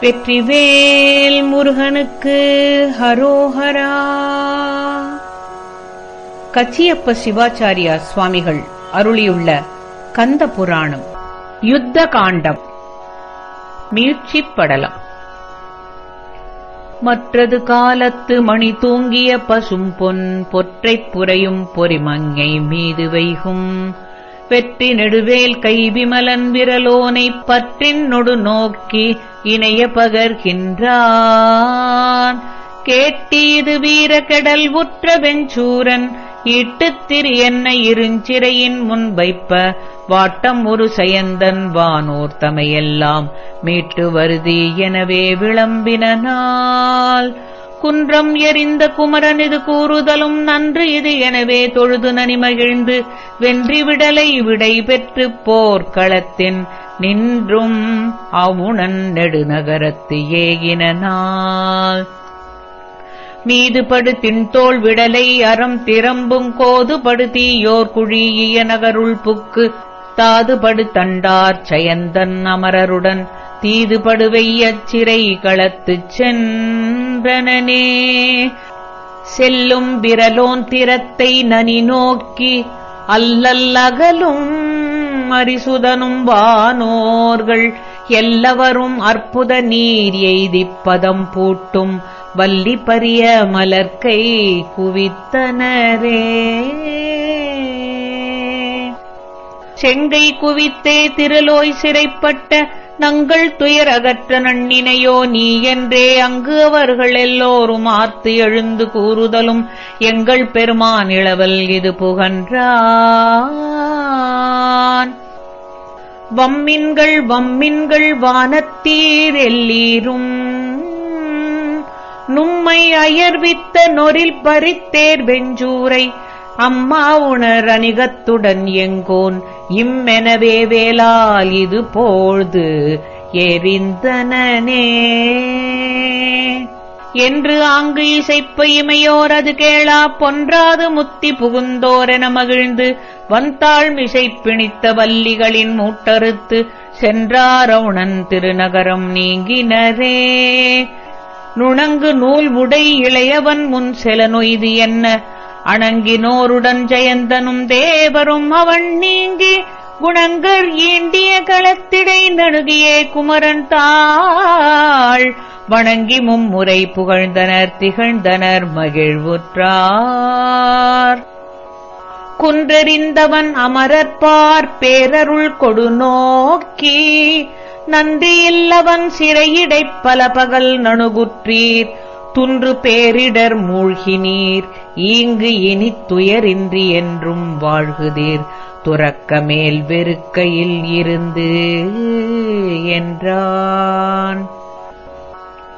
வெற்றிவேல் முருகனுக்கு ஹரோஹரா. கச்சியப்ப சிவாச்சாரியா சுவாமிகள் அருளியுள்ள கந்த புராணம் யுத்த காண்டம் மீட்சிப் படலம் மற்றது காலத்து மணி தூங்கிய பசும் பொன் பொற்றைப் புரையும் பொறிமங்கை மீது வைகும். வெற்றி நெடுவேல் கைவிமலன் விரலோனை பற்றின் நொடு நோக்கி இணைய பகர்கின்றான். கேட்டீது வீர கடல் உற்ற வெஞ்சூரன் இட்டுத் திரு என்ன இருஞ்சிறையின் முன் வைப்ப. வாட்டம் ஒரு சயந்தன் வானோர் தமையெல்லாம் மீட்டு வருதி எனவே விளம்பினால் குன்றம் எறிந்த குமரன் இது கூறுதலும் நன்று இது எனவே தொழுது நனி மகிழ்ந்து வென்றி விடலை விடை பெற்று போர்க்களத்தின் நின்றும் அவுணன் நெடுநகரத்து ஏகினால் மீது படு தின்தோள் விடலை அறம் திரம்பும் கோது படு குழிய நகருள் புக்கு. தாதுபடு தண்டார் சயந்தன் அமரருடன் தீதுபடுவையச் சிறை களத்துச் சென்றனனே. செல்லும் விரலோன் திறத்தை நனி நோக்கி அல்லல் அகலும் அரிசுதனும் வானோர்கள் எல்லவரும் அற்புத நீர் எய்திப்பதம் பூட்டும் வல்லி பரிய மலர்க்கை குவித்தனரே. செங்கை குவித்தே திருலோய் சிறைப்பட்ட நங்கள் துயர் அகற்ற நன்னினையோ நீ என்றே. அங்கு அவர்கள் எல்லோரும் ஆர்த்து எழுந்து கூறுதலும் எங்கள் பெருமான் இளவல் இது புகன்றா புகன்றான் வம்மின்கள் வம்மின்கள் வானத்தீர் எல்லீரும். நும்மை அயர்வித்த நொரில் பறித்தேர் வெஞ்சூரை. அம்மா உணர் அணிகத்துடன் எங்கோன். இம்மெனவே வேலால் இது போழ்து எரிந்தனனே. என்று ஆங்கு இசைப்ப இமையோர் அது கேளா பொன்றாது முத்தி புகுந்தோரென மகிழ்ந்து வந்தாள் மிசை பிணித்த வல்லிகளின் மூட்டறுத்து சென்றாரவுணன் திருநகரம் நீங்கினரே. நுணங்கு நூல் உடை இளையவன் முன் செல நொய்து என்ன? அணங்கினோருடன் ஜெயந்தனும் தேவரும் அவன் நீங்கி குணங்கர் ஈண்டிய களத்திடை நடுகியே குமரன் தாள். வணங்கி மும்முறை புகழ்ந்தனர் திகழ்ந்தனர் மகிழ்வுற்றார். குன்றெறிந்தவன் அமரற்பார் பேரருள் கொடு நோக்கி நன்றியில்லவன் சிறையிடைப் பல பகல் நணுகுற்றீர் துன்று பேரிடர் மூழ்கினீர் ஈங்கு இனி துயரின்றி என்றும் வாழ்குதீர் துறக்க மேல் வெறுக்கையில் இருந்து என்றான்.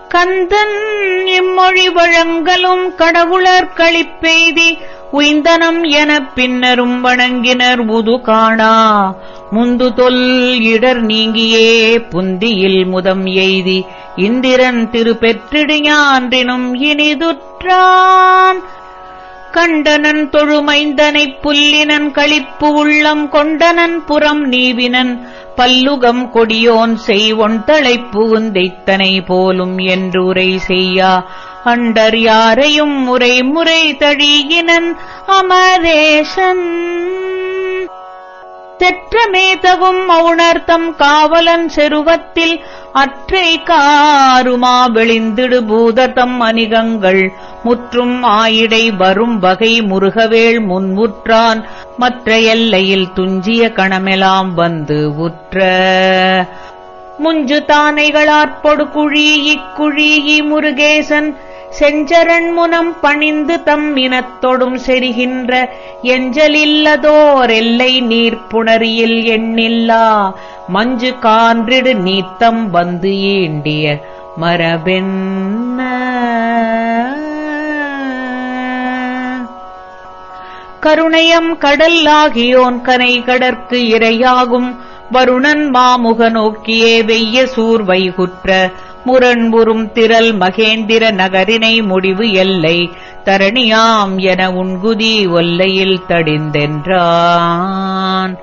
கந்தன் இம்மொழி வழங்கலும் கடவுளர் களிப்பெய்தி உய்ந்தனம் எனப் பின்னரும் வணங்கினர் முது காணா. முந்து தொல் இடர் நீங்கியே புந்தியில் முதம் எய்தி. இந்திரன் திருப்பெற்றிடுஞான்றினும் இனிதுற்றான். கண்டனன் தொழுமைந்தனைப் புல்லினன் களிப்பு உள்ளம் கொண்டனன் புறம் நீவினன். பல்லுகம் கொடியோன் செய்வொன் தலைப்பு உந்தைத்தனை போலும் என்று உரை செய்யா. அண்டர் யாரையும் முறை முறை தழியினன் அமரேசன். தெற்றமேதவும் அவுணர்த்தம் காவலன் செருவத்தில் அற்றை காருமா வெளிந்திடு பூதத்தம் அணிகங்கள். முற்றும் ஆயிடை வரும் வகை முருகவேள் முன்முற்றான். மற்ற எல்லையில் துஞ்சிய கணமெலாம் வந்து உற்ற. முஞ்சு தானைகளாற்பொடு குழி இக்குழி முருகேசன். செஞ்சரண் முனம் பணிந்து தம் இனத்தொடும் செரிகின்ற எஞ்சலில்லதோர் எல்லை நீர்ப்புணரியில் எண்ணில்லா மஞ்சு கான்றிடு நீத்தம் வந்து ஈண்டிய மரபென்ன. கருணையம் கடல் ஆகியோன் கனை கடற்கு இரையாகும் வருணன் மாமுக நோக்கியே வெய்ய சூர் வைகுற்ற முரண்புறும் திரள் மகேந்திர நகரினை முடிவு எல்லை தரணியாம் என உன்குதி ஒல்லையில் தடிந்தென்றான்.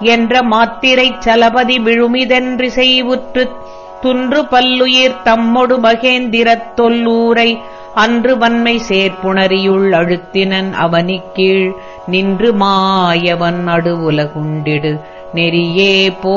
என்ற மாத்திரைச் சலபதி விழுமிதென்று செய்வுற்றுத் துன்று பல்லுயிர் தம்மொடு மகேந்திரத் தொல்லூரை அன்று வன்மை சேர்ப்புணரியுள் அழுத்தினன் அவனிக்கீழ் நின்று மாயவன் அடு உலகுண்டிடு நெறியே போ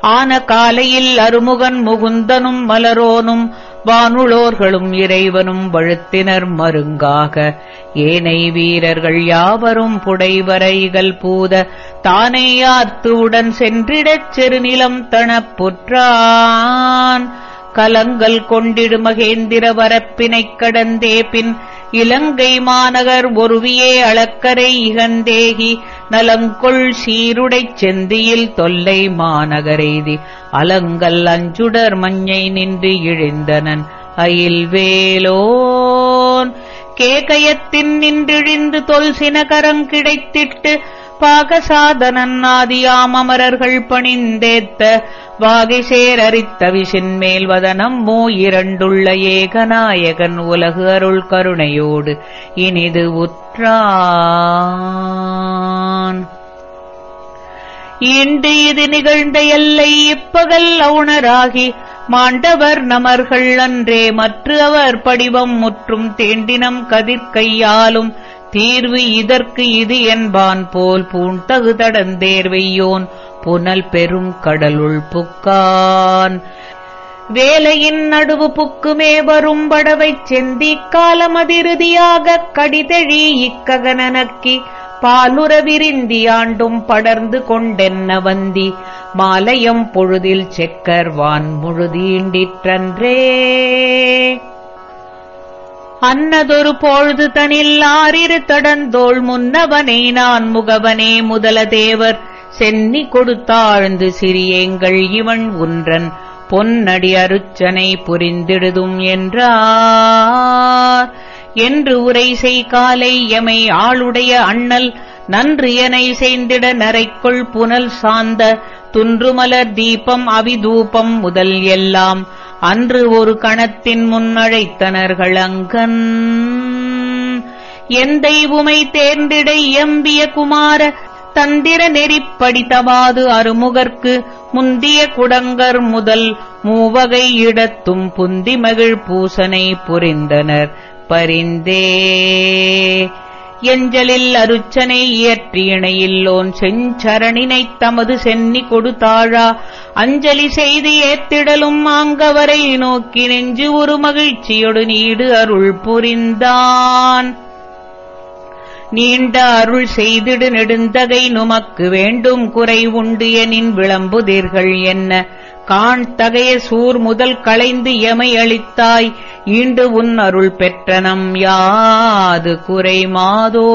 ஆன காலையில் அருமுகன் முகுந்தனும் மலரோனும் வானுளோர்களும் இறைவனும் வழுத்தினர் மருங்காக. ஏனை வீரர்கள் யாவரும் புடைவரைகள் பூத தானே உடன் சென்றிடச் செருநிலம் தனப்புற்றான் கலங்கல் கொண்டிடு மகேந்திர வரப்பினைக் கடந்தே பின் இலங்கை மாநகர் ஒருவியே அளக்கரை இகந்தேகி நலங்கொள் சீருடைச் செந்தியில் தொல்லை மாநகரெய்தி அலங்கல் அஞ்சுடர் மஞ்சை நின்று இழிந்தனன் அயில் வேலோன் கேகயத்தின் நின்றிழிந்து தொல் சினகரம் கிடைத்திட்டு பாக ஆதியாம் அமரர்கள் பணிந்தேத்த வாகிசேரரித்த சேரரித்த வதனம் மூ இரண்டுள்ள ஏகநாயகன் உலகு அருள் கருணையோடு இனிது உற்றான். இன்று இது நிகழ்ந்த எல்லை இப்பகல் அவுணராகி மாண்டவர் நமர்கள் அன்றே மற்ற அவர் படிவம் முற்றும் தேண்டினம் கதிர்கையாலும் தீர்வு இதற்கு இது என்பான் போல் பூண்டகு தடந்தேர்வையோன் புனல் பெரும் கடலுள் புக்கான். வேலையின் நடுவு புக்குமே வரும் படவைச் செந்தி காலமதிருதியாகக் கடிதழி இக்ககனக்கி பாலுர விரிந்தி ஆண்டும் படர்ந்து கொண்டென்ன வந்தி. மாலையம் பொழுதில் செக்கர் வான் முழுதீண்டிற்றன்றே. அன்னதொரு பொழுது தனில் ஆறிரு தடந்தோள் முன்னவனே நான் முகவனே முதல தேவர். சென்னி கொடுத்தாழ்ந்து சிறியேங்கள் இவன் உன்றன். பொன்னடி அருச்சனை புரிந்திடுதும் என்றார். என்று உரை செய்காலை எமை ஆளுடைய அண்ணல். நன்று எனை செய்திட நரைக்குள் புனல் சார்ந்த துன்றுமலர் தீபம் அவிதூபம் முதல் எல்லாம். அன்று ஒரு கணத்தின் முன்னழைத்தனர்கள் அங்கன். எந்தை உமை தேர்ந்திட எம்பிய குமார தந்திர நெறிப்படித்தவாது அருமுகர்க்கு முந்திய குடங்கர் முதல் மூவகை இடத்தும் புந்தி மகிழ் பூசனை புரிந்தனர். பரிந்தே. எஞ்சலில் அருச்சனை இயற்றி இணையில்லோன் செஞ்சரணினைத் தமது சென்னி கொடுத்தாழா. அஞ்சலி செய்து ஏத்திடலும் ஆங்கவரை நோக்கி நெஞ்சு ஒரு மகிழ்ச்சியொடு நீடு அருள் புரிந்தான். நீண்ட அருள் செய்திடு நெடுந்தகை நுமக்கு வேண்டும் குறை உண்டு எனின் விளம்புதீர்கள் என்ன? காண்தகைய சூர் முதல் களைந்து எமை அளித்தாய் ஈண்டு உன் அருள் பெற்றனம் யாது குறை மாதோ?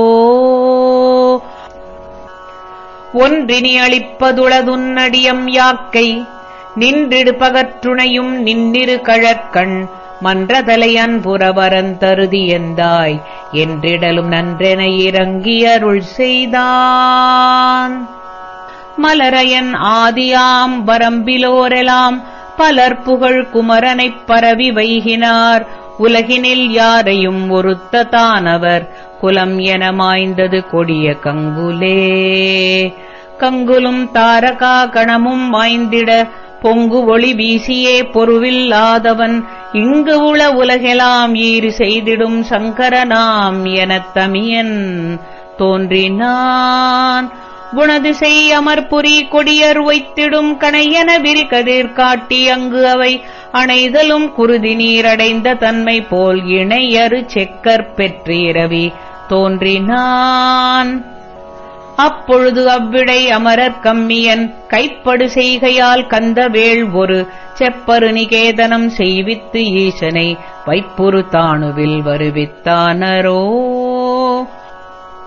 ஒன்றினி அளிப்பதுளதுன்னடியம் யாக்கை நின்றிடு பகற்றுணையும் நின்னிரு கழற்கண் மன்றதலையன் புறவரந்தருதி எந்தாய் என்றிடலும் நன்றென இறங்கி அருள் செய்தான். மலரையன் ஆதியாம் வரம்பிலோரெலாம். பலர் புகழ் குமரனைப் பரவி வைகினார். உலகினில் யாரையும் ஒருத்த தானவர். குலம் என மாய்ந்தது கொடிய கங்குலே. கங்குலும் தாரகா கணமும் வாய்ந்திட பொங்கு ஒளி வீசியே பொருவில்லாதவன். இங்கு உள உலகெலாம் ஈறு செய்திடும் சங்கரனாம் எனத் தமியன். தோன்றினான். குணதிசை அமர்புரி கொடியர் வைத்திடும் கணையன விரிகதிர் காட்டி அங்கு அவை அணைதலும் குருதி நீரடைந்த தன்மை போல் இணையறு செக்கற் பெற்றீரவி. தோன்றினான். அப்பொழுது அவ்விடை அமரர் கம்மியன் கைப்படு செய்கையால் கந்தவேள் ஒரு செப்பரு நிகேதனம் செய்வித்து ஈசனை வைப்புறு தாணுவில் வருவித்தானரோ?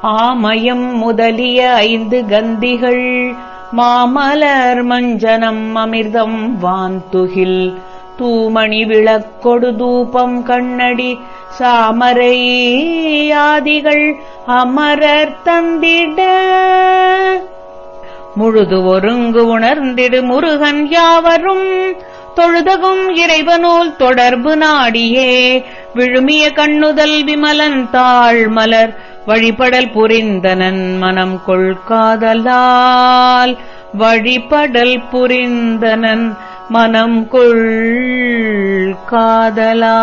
ஆமயம் முதலிய ஐந்து கந்திகள் மாமலர் மஞ்சனம் அமிர்தம் வாந்துகில் தூமணி விளக்கொடு தூபம் கண்ணடி சாமரை ஆதிகள் அமரர் தந்திட. முழுது ஒருங்கு உணர்ந்திடு முருகன் யாவரும் தொழுதகும் இறைவனூல் தொடர்பு நாடியே விழுமிய கண்ணுதல் விமலன் தாழ்மலர் மலர் வழிபடல் புரிந்தனன் மனம் கொள்காதலால் வழிபடல் புரிந்தனன் மனம் கொள் காதலா